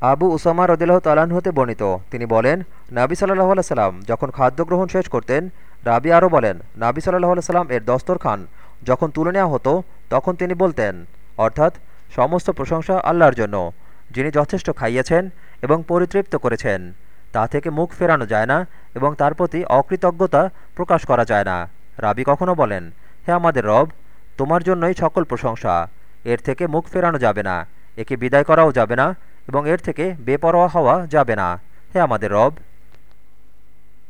Abu Osama রদিল্লাহ তালান হতে বর্ণিত। তিনি বলেন, নাবি সাল্লাহ সাল্লাম যখন খাদ্য গ্রহণ শেষ করতেন, রাবি আরও বলেন, নাবি সাল্লাহ সাল্লাম এর দস্তর খান। যখন তুলে নেওয়া হতো, তখন তিনি বলতেন, অর্থাৎ সমস্ত প্রশংসা আল্লাহর জন্য, যিনি যথেষ্ট খাইয়েছেন এবং পরিতৃপ্ত করেছেন, তা থেকে মুখ ফেরানো যায় না এবং তার প্রতি অকৃতজ্ঞতা প্রকাশ করা যায় না। রাবি কখনো বলেন, হে আমাদের রব, তোমার জন্যই সকল প্রশংসা, এর থেকে মুখ ফেরানো যাবে না, একে বিদায় করাও যাবে না এবং এর থেকে বেপরোয়া হওয়া যাবে না। হে আমাদের রব